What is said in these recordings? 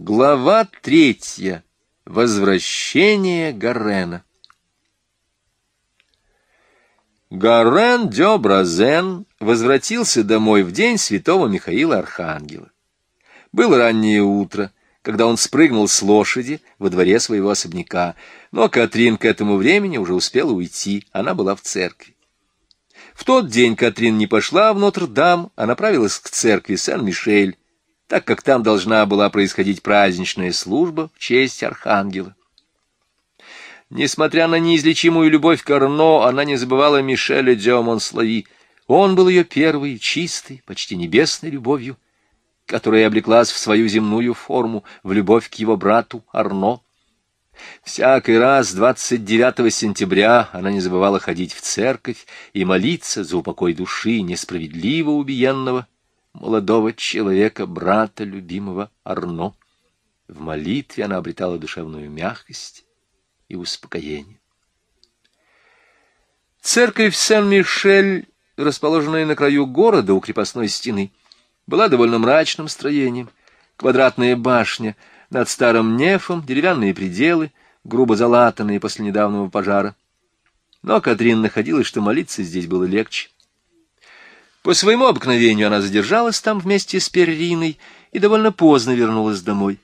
Глава третья. Возвращение Гарена. Гарен де Бразен возвратился домой в день святого Михаила Архангела. Было раннее утро, когда он спрыгнул с лошади во дворе своего особняка, но Катрин к этому времени уже успела уйти, она была в церкви. В тот день Катрин не пошла в Нотр-Дам, а направилась к церкви Сен-Мишель, так как там должна была происходить праздничная служба в честь архангела. Несмотря на неизлечимую любовь к Арно, она не забывала Мишеля де Монслави. Он был ее первой, чистой, почти небесной любовью, которая облеклась в свою земную форму, в любовь к его брату Арно. Всякий раз 29 сентября она не забывала ходить в церковь и молиться за упокой души несправедливо убиенного молодого человека, брата любимого Арно. В молитве она обретала душевную мягкость и успокоение. Церковь Сен-Мишель, расположенная на краю города у крепостной стены, была довольно мрачным строением. Квадратная башня над старым нефом, деревянные пределы, грубо залатанные после недавнего пожара. Но Катрин находилась, что молиться здесь было легче. По своему обыкновению она задержалась там вместе с Перриной и довольно поздно вернулась домой.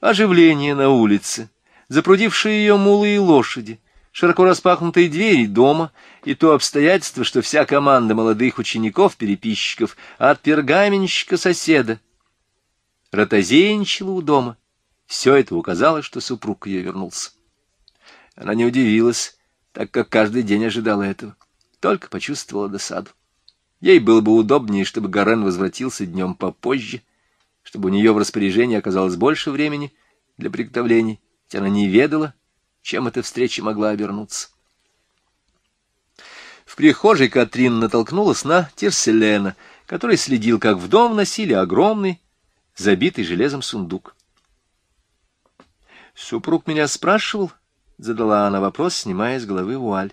Оживление на улице, запрудившие ее мулы и лошади, широко распахнутые двери дома и то обстоятельство, что вся команда молодых учеников-переписчиков от пергаменщика-соседа ротозейничала у дома. Все это указало, что супруг ее вернулся. Она не удивилась, так как каждый день ожидала этого, только почувствовала досаду. Ей было бы удобнее, чтобы Гарен возвратился днем попозже, чтобы у нее в распоряжении оказалось больше времени для приготовлений, ведь она не ведала, чем эта встреча могла обернуться. В прихожей Катрин натолкнулась на Терселена, который следил, как в дом носили огромный, забитый железом сундук. «Супруг меня спрашивал?» — задала она вопрос, снимая с головы вуаль.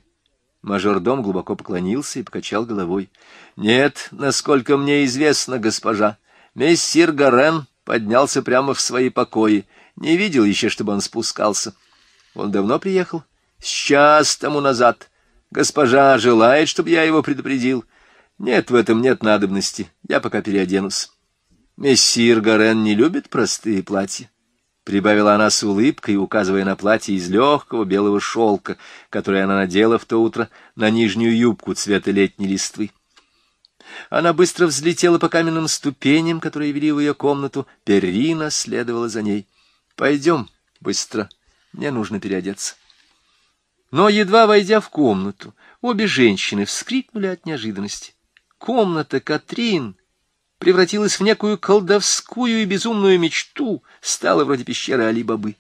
Мажордом глубоко поклонился и покачал головой. — Нет, насколько мне известно, госпожа, мессир Гарен поднялся прямо в свои покои. Не видел еще, чтобы он спускался. Он давно приехал? Сейчас тому назад. Госпожа желает, чтобы я его предупредил. Нет, в этом нет надобности. Я пока переоденусь. Мессир Гарен не любит простые платья. Прибавила она с улыбкой, указывая на платье из легкого белого шелка, которое она надела в то утро на нижнюю юбку цвета летней листвы. Она быстро взлетела по каменным ступеням, которые вели в ее комнату. Перрина следовала за ней. — Пойдем быстро, мне нужно переодеться. Но, едва войдя в комнату, обе женщины вскрикнули от неожиданности. Комната Катрин превратилась в некую колдовскую и безумную мечту, стала вроде пещеры Али-Бабы.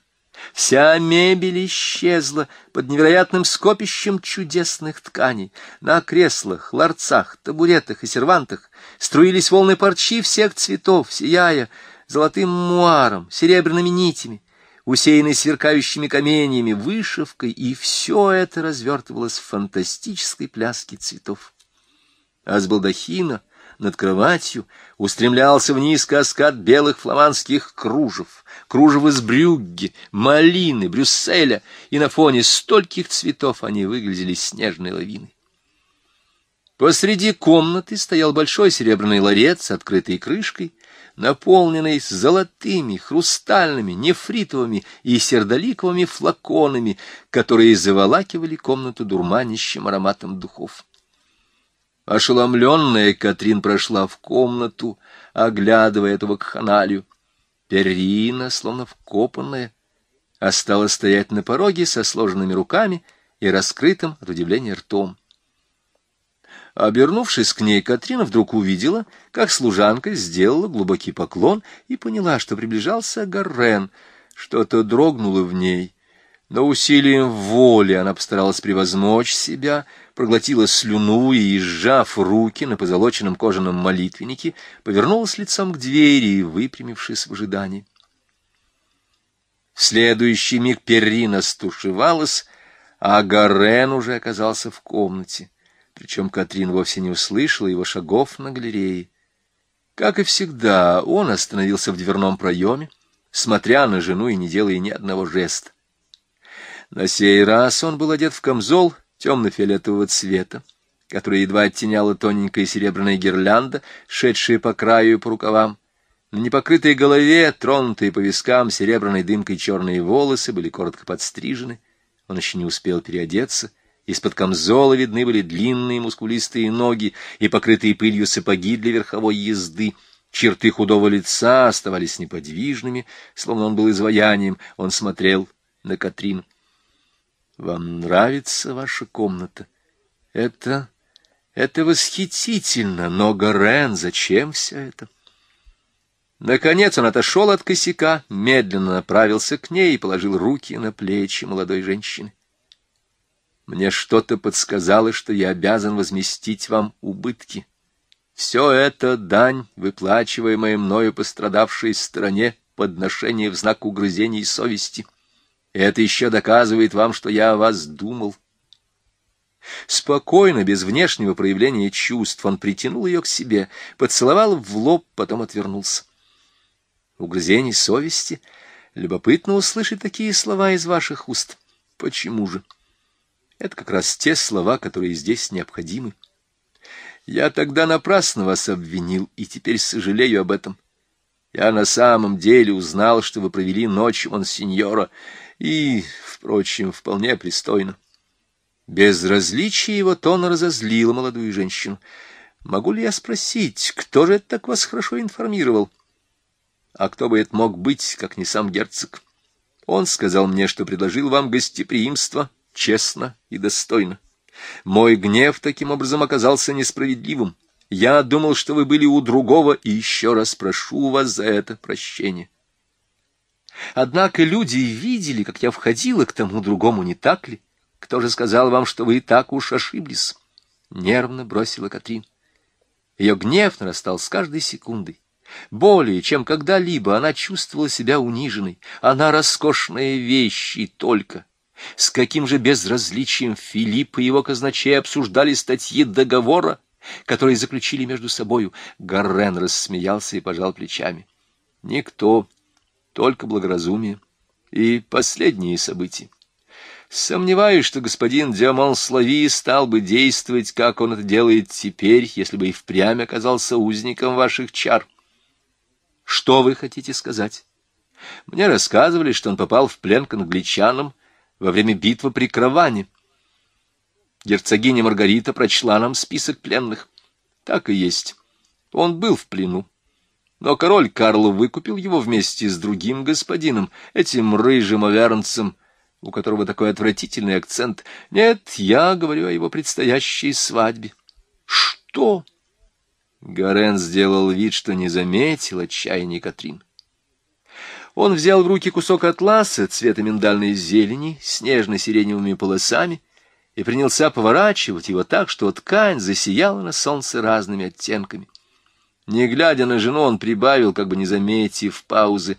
Вся мебель исчезла под невероятным скопищем чудесных тканей. На креслах, ларцах, табуретах и сервантах струились волны парчи всех цветов, сияя золотым муаром, серебряными нитями, усеянной сверкающими каменьями, вышивкой, и все это развертывалось в фантастической пляске цветов. А с балдахина — над кроватью устремлялся вниз каскад белых фламандских кружев, кружев из брюгги, малины, Брюсселя, и на фоне стольких цветов они выглядели снежной лавиной. Посреди комнаты стоял большой серебряный ларец с открытой крышкой, наполненный золотыми, хрустальными, нефритовыми и сердоликовыми флаконами, которые заволакивали комнату дурманящим ароматом духов. Ошеломленная Катрин прошла в комнату, оглядывая этого кханалью. Перина, словно вкопанная, осталась стоять на пороге со сложенными руками и раскрытым от удивления ртом. Обернувшись к ней, Катрина вдруг увидела, как служанка сделала глубокий поклон и поняла, что приближался Гаррен. Что-то дрогнуло в ней, но усилием воли она постаралась превозмочь себя — проглотила слюну и, сжав руки на позолоченном кожаном молитвеннике, повернулась лицом к двери, выпрямившись в ожидании. В следующий миг Перрина стушевалась, а Гарен уже оказался в комнате. Причем Катрин вовсе не услышала его шагов на галерее. Как и всегда, он остановился в дверном проеме, смотря на жену и не делая ни одного жеста. На сей раз он был одет в камзол темно-фиолетового цвета, который едва оттеняла тоненькая серебряная гирлянда, шедшая по краю и по рукавам. На непокрытой голове, тронутые по вискам серебряной дымкой черные волосы, были коротко подстрижены. Он еще не успел переодеться. Из-под камзола видны были длинные мускулистые ноги и покрытые пылью сапоги для верховой езды. Черты худого лица оставались неподвижными, словно он был изваянием. Он смотрел на Катрин. — Вам нравится ваша комната? — Это... это восхитительно, но, Горен, зачем все это? Наконец он отошел от косяка, медленно направился к ней и положил руки на плечи молодой женщины. Мне что-то подсказало, что я обязан возместить вам убытки. Все это дань, выплачиваемая мною пострадавшей стороне, подношение в знак угрызений совести. Это еще доказывает вам, что я о вас думал. Спокойно, без внешнего проявления чувств, он притянул ее к себе, поцеловал в лоб, потом отвернулся угрызений совести. Любопытно услышать такие слова из ваших уст. Почему же? Это как раз те слова, которые здесь необходимы. Я тогда напрасно вас обвинил, и теперь сожалею об этом. Я на самом деле узнал, что вы провели ночь у сеньора, и, впрочем, вполне пристойно. Безразличие его тона разозлило молодую женщину. Могу ли я спросить, кто же это так вас хорошо информировал? — а кто бы это мог быть, как не сам герцог? Он сказал мне, что предложил вам гостеприимство честно и достойно. Мой гнев таким образом оказался несправедливым. Я думал, что вы были у другого, и еще раз прошу вас за это прощение. Однако люди видели, как я входила к тому другому, не так ли? Кто же сказал вам, что вы и так уж ошиблись? Нервно бросила Катрин. Ее гнев нарастал с каждой секундой. Более чем когда-либо она чувствовала себя униженной. Она роскошная вещь и только. С каким же безразличием Филипп и его казначей обсуждали статьи договора, которые заключили между собою. Гаррен рассмеялся и пожал плечами. Никто, только благоразумие. И последние события. Сомневаюсь, что господин Диамон Слави стал бы действовать, как он это делает теперь, если бы и впрямь оказался узником ваших чар. Что вы хотите сказать? Мне рассказывали, что он попал в плен к англичанам во время битвы при Кроване. Герцогиня Маргарита прочла нам список пленных. Так и есть. Он был в плену. Но король Карл выкупил его вместе с другим господином, этим рыжим авернцем, у которого такой отвратительный акцент. Нет, я говорю о его предстоящей свадьбе. Что? Гарен сделал вид, что не заметил отчаяния Катрин. Он взял в руки кусок атласа цвета миндальной зелени с нежно-сиреневыми полосами и принялся поворачивать его так, что ткань засияла на солнце разными оттенками. Не глядя на жену, он прибавил, как бы не заметив паузы,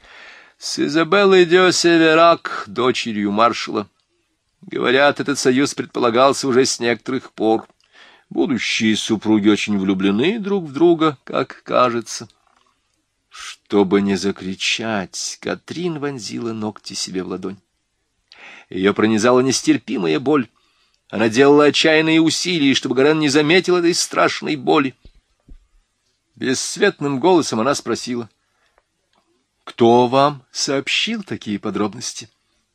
«С Изабеллой де Северак, дочерью маршала. Говорят, этот союз предполагался уже с некоторых пор». Будущие супруги очень влюблены друг в друга, как кажется. Чтобы не закричать, Катрин вонзила ногти себе в ладонь. Ее пронизала нестерпимая боль. Она делала отчаянные усилия, чтобы Гарен не заметил этой страшной боли. Бесцветным голосом она спросила. «Кто вам сообщил такие подробности?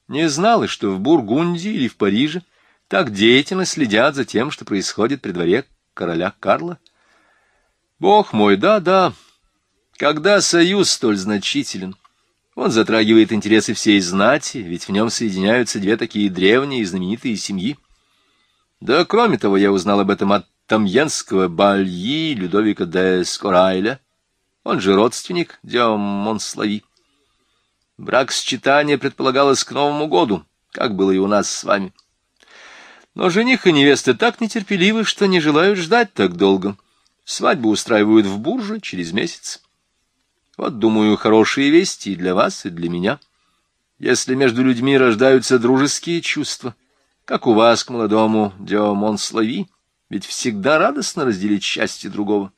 Не знала, что в Бургундии или в Париже так деятельно следят за тем, что происходит при дворе короля Карла? Бог мой, да-да, когда союз столь значителен, он затрагивает интересы всей знати, ведь в нем соединяются две такие древние и знаменитые семьи. Да, кроме того, я узнал об этом от тамьенского Бальи Людовика де Скорайля, он же родственник Диом Монслави. Брак сочетания предполагалось к Новому году, как было и у нас с вами. Но жених и невеста так нетерпеливы, что не желают ждать так долго. Свадьбу устраивают в Бурже через месяц. Вот, думаю, хорошие вести и для вас, и для меня. Если между людьми рождаются дружеские чувства, как у вас к молодому Диомон Слави, ведь всегда радостно разделить счастье другого.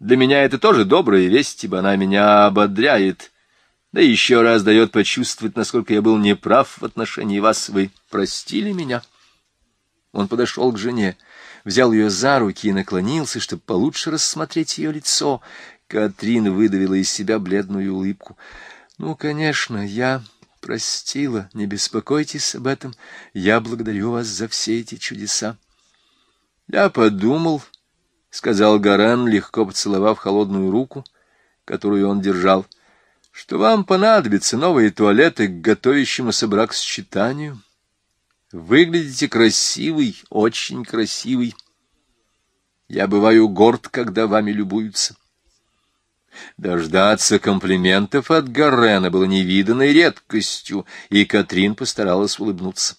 Для меня это тоже добрая весть, ибо она меня ободряет. да еще раз дает почувствовать, насколько я был неправ в отношении вас. Вы простили меня?» Он подошел к жене, взял ее за руки и наклонился, чтобы получше рассмотреть ее лицо. Катрин выдавила из себя бледную улыбку. «Ну, конечно, я простила. Не беспокойтесь об этом. Я благодарю вас за все эти чудеса». «Я подумал», — сказал Гарен, легко поцеловав холодную руку, которую он держал, — «что вам понадобятся новые туалеты к готовящемуся бракосчитанию. Выглядите красивый, очень красивый. Я бываю горд, когда вами любуются». Дождаться комплиментов от Гарена было невиданной редкостью, и Катрин постаралась улыбнуться.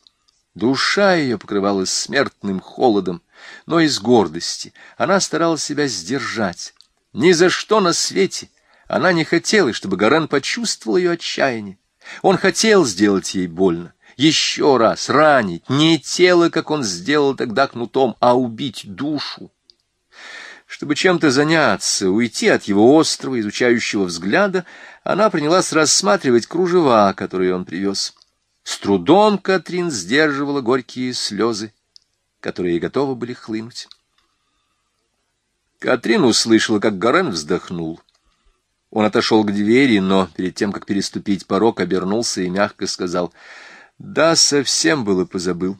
Душа ее покрывалась смертным холодом, но из гордости она старалась себя сдержать. Ни за что на свете она не хотела, чтобы Гарен почувствовал ее отчаяние. Он хотел сделать ей больно, еще раз ранить, не тело, как он сделал тогда кнутом, а убить душу. Чтобы чем-то заняться, уйти от его острого, изучающего взгляда, она принялась рассматривать кружева, которые он привез. С трудом Катрин сдерживала горькие слезы, которые готовы были хлынуть. Катрин услышала, как Горен вздохнул. Он отошел к двери, но перед тем, как переступить порог, обернулся и мягко сказал, «Да, совсем было позабыл.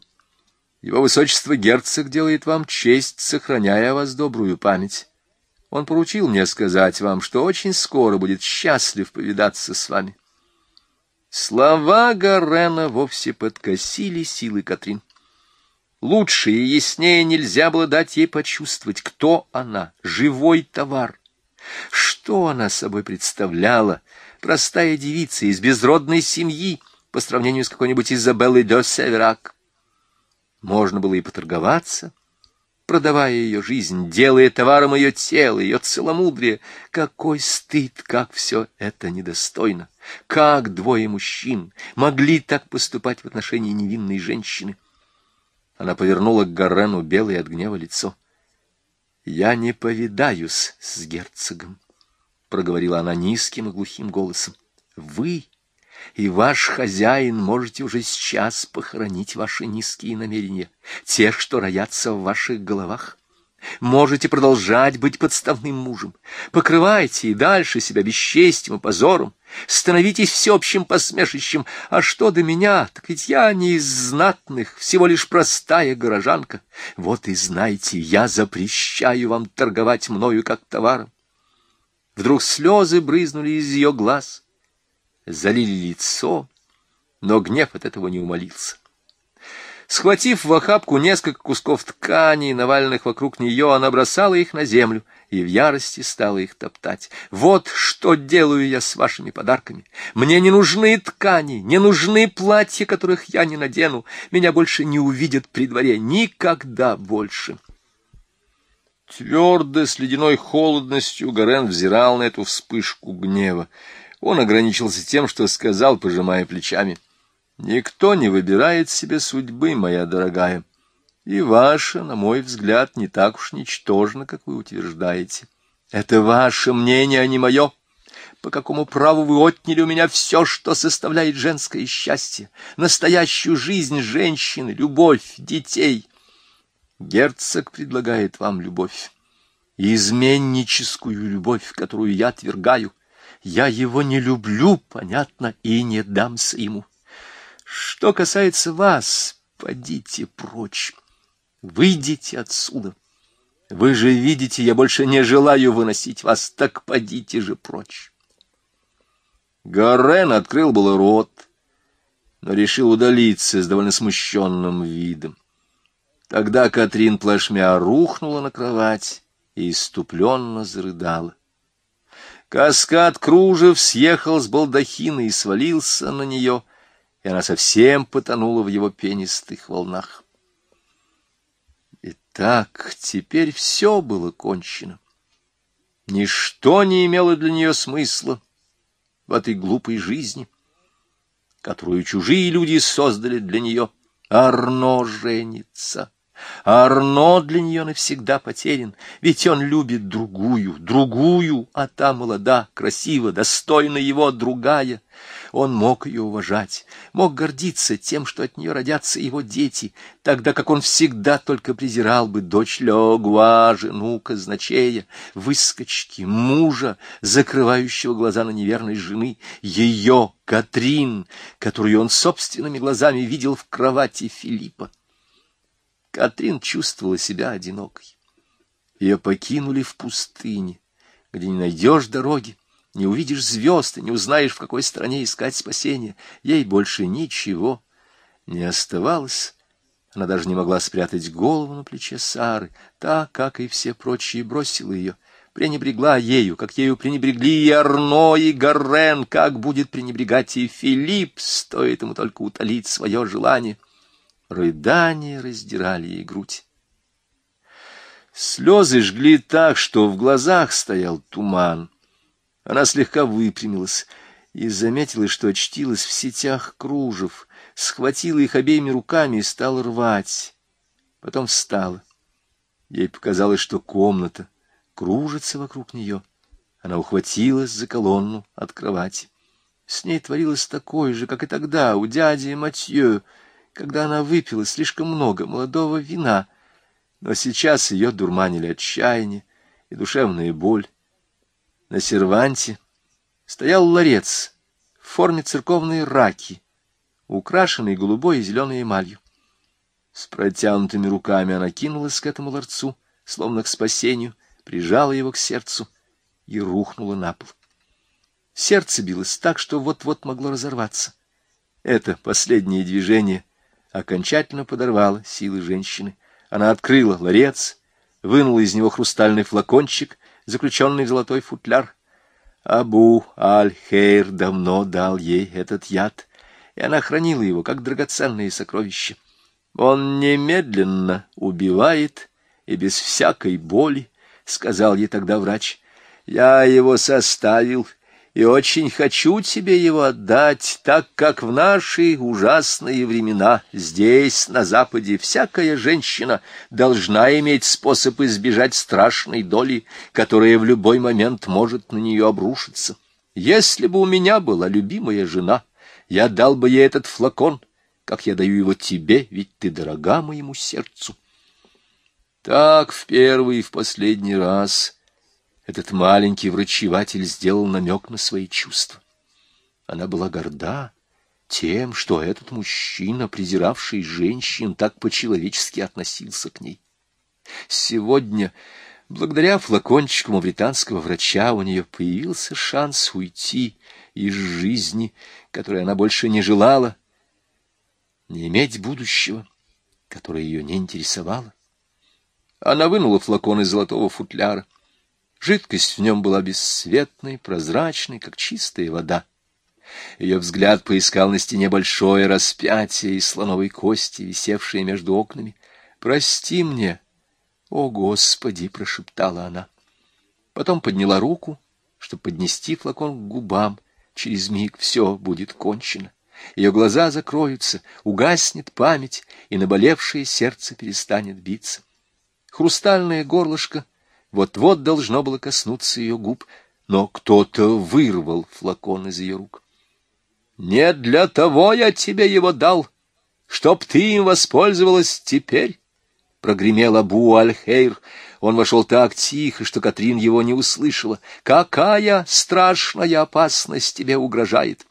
Его высочество герцог делает вам честь, сохраняя о вас добрую память. Он поручил мне сказать вам, что очень скоро будет счастлив повидаться с вами. Слова Гарена вовсе подкосили силы Катрин. Лучше и яснее нельзя было дать ей почувствовать, кто она, живой товар. Что она собой представляла, простая девица из безродной семьи, по сравнению с какой-нибудь Изабеллой де Северак. Можно было и поторговаться, продавая ее жизнь, делая товаром ее тело, ее целомудрие. Какой стыд, как все это недостойно! Как двое мужчин могли так поступать в отношении невинной женщины? Она повернула к Гаррену белое от гнева лицо. «Я не повидаюсь с герцогом», — проговорила она низким и глухим голосом. «Вы и ваш хозяин можете уже сейчас похоронить ваши низкие намерения, те, что роятся в ваших головах. Можете продолжать быть подставным мужем. Покрывайте и дальше себя бесчестием и позором. Становитесь всеобщим посмешищем. А что до меня, так ведь я не из знатных, всего лишь простая горожанка. Вот и знайте, я запрещаю вам торговать мною как товаром. Вдруг слезы брызнули из ее глаз — залили лицо, но гнев от этого не умолился. Схватив в охапку несколько кусков ткани, наваленных вокруг нее, она бросала их на землю и в ярости стала их топтать. «Вот что делаю я с вашими подарками. Мне не нужны ткани, не нужны платья, которых я не надену. Меня больше не увидят при дворе. Никогда больше». Твердо, с ледяной холодностью, Горен взирал на эту вспышку гнева. Он ограничился тем, что сказал, пожимая плечами. «Никто не выбирает себе судьбы, моя дорогая, и ваша, на мой взгляд, не так уж ничтожна, как вы утверждаете. Это ваше мнение, а не мое. По какому праву вы отняли у меня все, что составляет женское счастье, настоящую жизнь женщины, любовь, детей?» Герцог предлагает вам любовь, изменническую любовь, которую я отвергаю — я его не люблю, понятно, и не дамся ему. Что касается вас, подите прочь, выйдите отсюда. Вы же видите, я больше не желаю выносить вас, так подите же прочь. Гарен открыл было рот, но решил удалиться с довольно смущенным видом. Тогда Катрин плашмя рухнула на кровать и иступленно зарыдала. Каскад кружев съехал с балдахина и свалился на нее, и она совсем потонула в его пенистых волнах. Итак, теперь все было кончено. Ничто не имело для нее смысла в этой глупой жизни, которую чужие люди создали для нее. Арно женится. Арно для нее навсегда потерян, ведь он любит другую, другую, а та молода, красива, достойна его другая. Он мог ее уважать, мог гордиться тем, что от нее родятся его дети, тогда как он всегда только презирал бы дочь Легуа, жену казначея, выскочки, мужа, закрывающего глаза на неверной жены, ее, Катрин, которую он собственными глазами видел в кровати Филиппа. Катрин чувствовала себя одинокой. Ее покинули в пустыне, где не найдешь дороги, не увидишь звезд и не узнаешь, в какой стране искать спасения. Ей больше ничего не оставалось. Она даже не могла спрятать голову на плече Сары. Та, как и все прочие, бросила ее, пренебрегла ею, как ею пренебрегли и Арно, и Гаррен, как будет пренебрегать и Филипп, стоит ему только утолить свое желание. Рыдания раздирали ей грудь. Слезы жгли так, что в глазах стоял туман. Она слегка выпрямилась и заметила, что очтилась в сетях кружев, схватила их обеими руками и стала рвать. Потом встала. Ей показалось, что комната кружится вокруг нее. Она ухватилась за колонну от кровати. С ней творилось такое же, как и тогда, у дяди Матье, когда она выпила слишком много молодого вина, но сейчас ее дурманили отчаяние и душевная боль. На серванте стоял ларец в форме церковной раки, украшенный голубой и зеленой эмалью. С протянутыми руками она кинулась к этому ларцу, словно к спасению, прижала его к сердцу и рухнула на пол. Сердце билось так, что вот-вот могло разорваться. Это последнее движение — окончательно подорвала силы женщины. Она открыла ларец, вынула из него хрустальный флакончик, заключенный золотой футляр. Абу Аль-Хейр давно дал ей этот яд, и она хранила его, как драгоценные сокровища. Он немедленно убивает и без всякой боли, — сказал ей тогда врач. Я его составил и очень хочу тебе его отдать, так как в наши ужасные времена здесь, на Западе, всякая женщина должна иметь способ избежать страшной доли, которая в любой момент может на нее обрушиться. Если бы у меня была любимая жена, я дал бы ей этот флакон, как я даю его тебе, ведь ты дорога моему сердцу. Так в первый и в последний раз этот маленький врачеватель сделал намек на свои чувства. Она была горда тем, что этот мужчина, презиравший женщин, так по-человечески относился к ней. Сегодня, благодаря флакончику мавританского врача, у нее появился шанс уйти из жизни, которой она больше не желала, не иметь будущего, которое ее не интересовало. Она вынула флакон из золотого футляра. Жидкость в нем была бесцветной, прозрачной, как чистая вода. Ее взгляд поискал на стене большое распятие из слоновой кости, висевшее между окнами. «Прости мне, о Господи!» — прошептала она. Потом подняла руку, чтобы поднести флакон к губам. Через миг все будет кончено. Ее глаза закроются, угаснет память, и наболевшее сердце перестанет биться. Хрустальное горлышко — вот-вот должно было коснуться ее губ, но кто-то вырвал флакон из ее рук. «Не для того я тебе его дал, чтоб ты им воспользовалась теперь!» — прогремел Абу Аль-Хейр. Он вошел так тихо, что Катрин его не услышала. «Какая страшная опасность тебе угрожает!»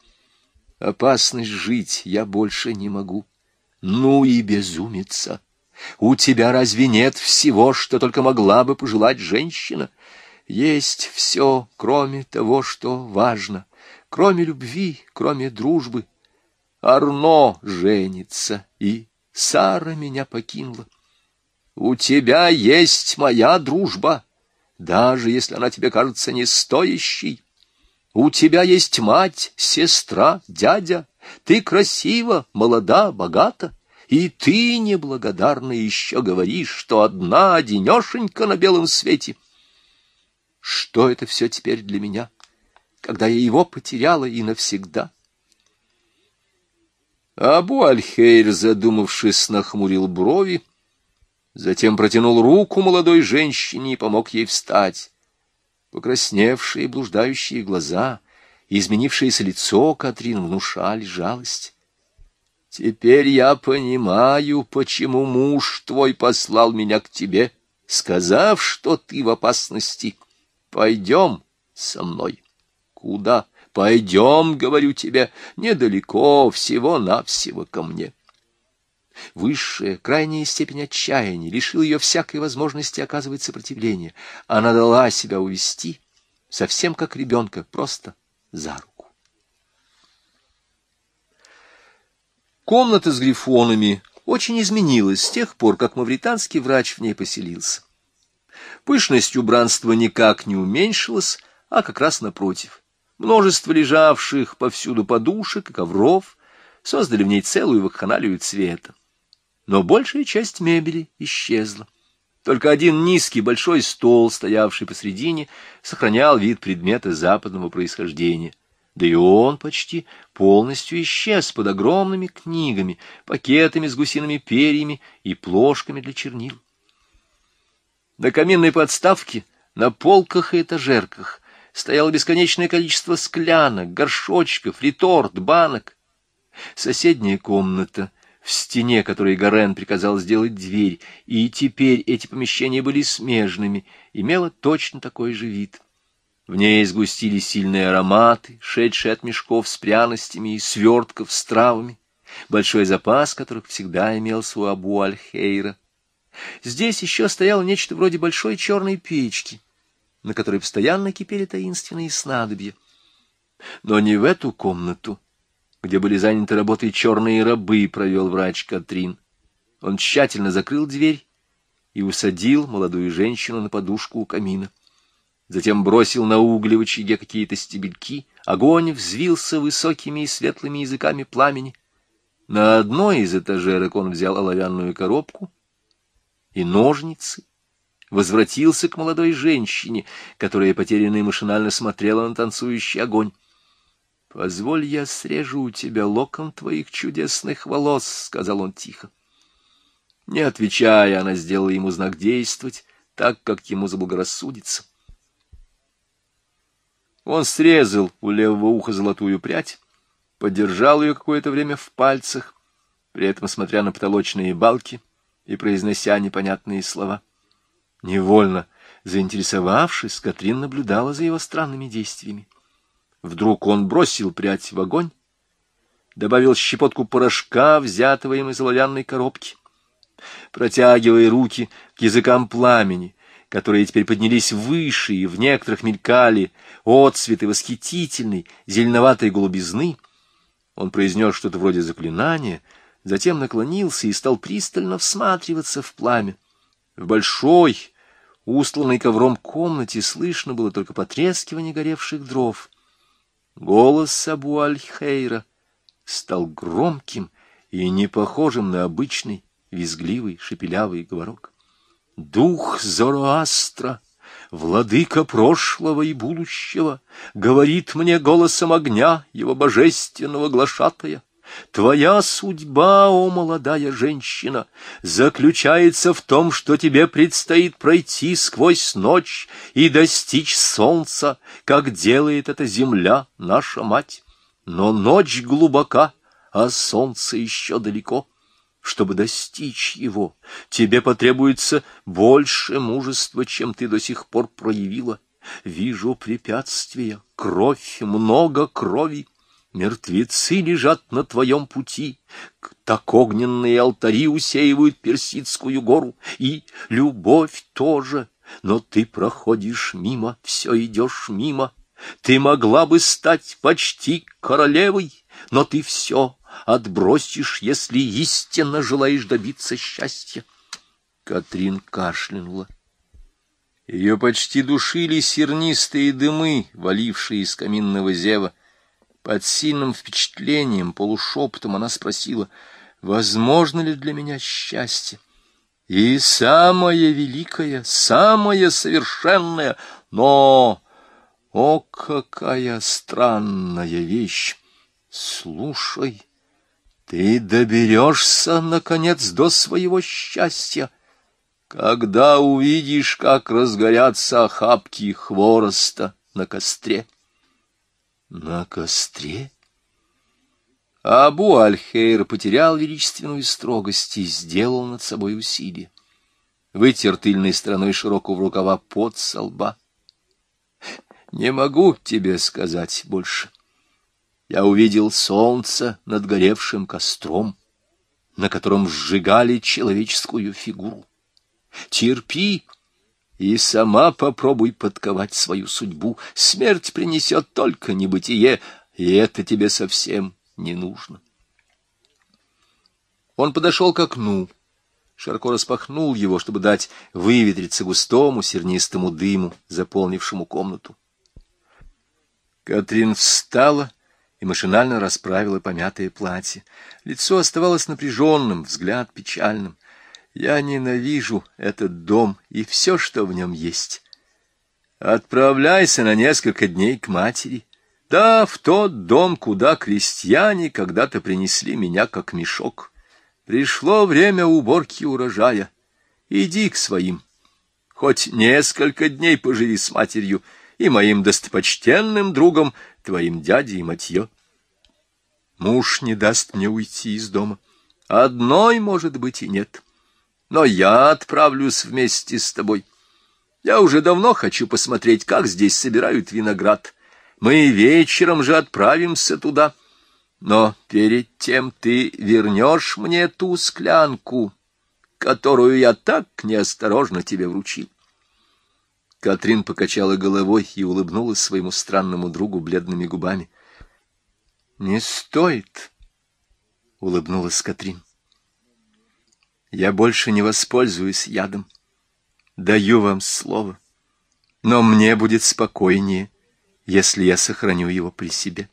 «Опасность жить я больше не могу. Ну и безумица!» У тебя разве нет всего, что только могла бы пожелать женщина? Есть все, кроме того, что важно, кроме любви, кроме дружбы. Арно женится, и Сара меня покинула. У тебя есть моя дружба, даже если она тебе кажется не стоящей. У тебя есть мать, сестра, дядя. Ты красива, молода, богата. И ты, неблагодарно, еще говоришь, что одна одинешенька на белом свете. Что это все теперь для меня, когда я его потеряла и навсегда? Абу Аль-Хейр, задумавшись, нахмурил брови, Затем протянул руку молодой женщине и помог ей встать. Покрасневшие блуждающие глаза, изменившееся лицо Катрин внушали жалость. «Теперь я понимаю, почему муж твой послал меня к тебе, сказав, что ты в опасности. Пойдем со мной». «Куда?» «Пойдем, — говорю тебе, — недалеко, всего-навсего ко мне». Высшая, крайняя степень отчаяния лишила ее всякой возможности оказывать сопротивление. Она дала себя увести, совсем как ребенка, просто за руку. Комната с грифонами очень изменилась с тех пор, как мавританский врач в ней поселился. Пышность убранства никак не уменьшилась, а как раз напротив. Множество лежавших повсюду подушек и ковров создали в ней целую вакханалию цвета но большая часть мебели исчезла. Только один низкий большой стол, стоявший посредине, сохранял вид предмета западного происхождения. Да и он почти полностью исчез под огромными книгами, пакетами с гусиными перьями и плошками для чернил. На каминной подставке, на полках и этажерках стояло бесконечное количество склянок, горшочков, реторт, банок. Соседняя комната в стене, которой Гарен приказал сделать дверь, и теперь эти помещения были смежными, имела точно такой же вид. В ней сгустились сильные ароматы, шедшие от мешков с пряностями и свертков с травами, большой запас которых всегда имел свой Абу Аль-Хейра. Здесь еще стояло нечто вроде большой черной печки, на которой постоянно кипели таинственные снадобья. Но не в эту комнату, где были заняты работой черные рабы, провел врач Катрин. Он тщательно закрыл дверь и усадил молодую женщину на подушку у камина. Затем бросил на угли в очаге какие-то стебельки. Огонь взвился высокими и светлыми языками пламени. На одной из этажерок он взял оловянную коробку и ножницы, возвратился к молодой женщине, которая потерянно и машинально смотрела на танцующий огонь. «Позволь, я срежу у тебя локон твоих чудесных волос», — сказал он тихо. Не отвечая, она сделала ему знак действовать, так, как ему заблагорассудится. Он срезал у левого уха золотую прядь, подержал ее какое-то время в пальцах, при этом смотря на потолочные балки и произнося непонятные слова. Невольно заинтересовавшись, Катрин наблюдала за его странными действиями. Вдруг он бросил прядь в огонь, добавил щепотку порошка, взятого им из оловянной коробки. Протягивая руки к языкам пламени, которые теперь поднялись выше и в некоторых мелькали отцветы восхитительной зеленоватой голубизны, он произнес что-то вроде заклинания, затем наклонился и стал пристально всматриваться в пламя. В большой, устланной ковром комнате слышно было только потрескивание горевших дров. Голос Абу Аль-Хейра стал громким и не похожим на обычный визгливый шепелявый говорок. Дух Зороастра, владыка прошлого и будущего, говорит мне голосом огня его божественного глашатая. Твоя судьба, о молодая женщина, заключается в том, что тебе предстоит пройти сквозь ночь и достичь солнца, как делает эта земля, наша мать. Но ночь глубока, а солнце еще далеко. Чтобы достичь его, тебе потребуется больше мужества, чем ты до сих пор проявила. Вижу препятствия, кровь, много крови. Мертвецы лежат на твоем пути, так огненные алтари усеивают Персидскую гору, и любовь тоже, но ты проходишь мимо, все идешь мимо. Ты могла бы стать почти королевой, но ты все отбросишь, если истинно желаешь добиться счастья. Катрин кашлянула. Ее почти душили сернистые дымы, валившие из каминного зева. Под сильным впечатлением, полушепотом она спросила, возможно ли для меня счастье? И самое великое, самое совершенное, но... О, какая странная вещь! Слушай, ты доберешься, наконец, до своего счастья, когда увидишь, как разгорятся охапки хвороста на костре. На костре? Абу Аль-Хейр потерял величественную строгость и сделал над собой усилие. Вытер тыльной стороной широкого рукава под со лба. Не могу тебе сказать больше. Я увидел солнце над горевшим костром, на котором сжигали человеческую фигуру. Терпи и сама попробуй подковать свою судьбу. Смерть принесет только небытие, и это тебе совсем не нужно. Он подошел к окну, широко распахнул его, чтобы дать выветриться густому сернистому дыму, заполнившему комнату. Катрин встала машинально расправила помятое платье. Лицо оставалось напряженным, взгляд печальным. «Я ненавижу этот дом и все, что в нем есть. Отправляйся на несколько дней к матери». Да, в тот дом, куда крестьяне когда-то принесли меня как мешок. Пришло время уборки урожая. Иди к своим. Хоть несколько дней поживи с матерью и моим достопочтенным другом, твоим дядей Матье. Муж не даст мне уйти из дома. Одной, может быть, и нет. Но я отправлюсь вместе с тобой. Я уже давно хочу посмотреть, как здесь собирают виноград. Мы вечером же отправимся туда. Но перед тем ты вернешь мне ту склянку, которую я так неосторожно тебе вручил. Катрин покачала головой и улыбнулась своему странному другу бледными губами. — Не стоит, — улыбнулась Катрин. — Я больше не воспользуюсь ядом. Даю вам слово. Но мне будет спокойнее, если я сохраню его при себе.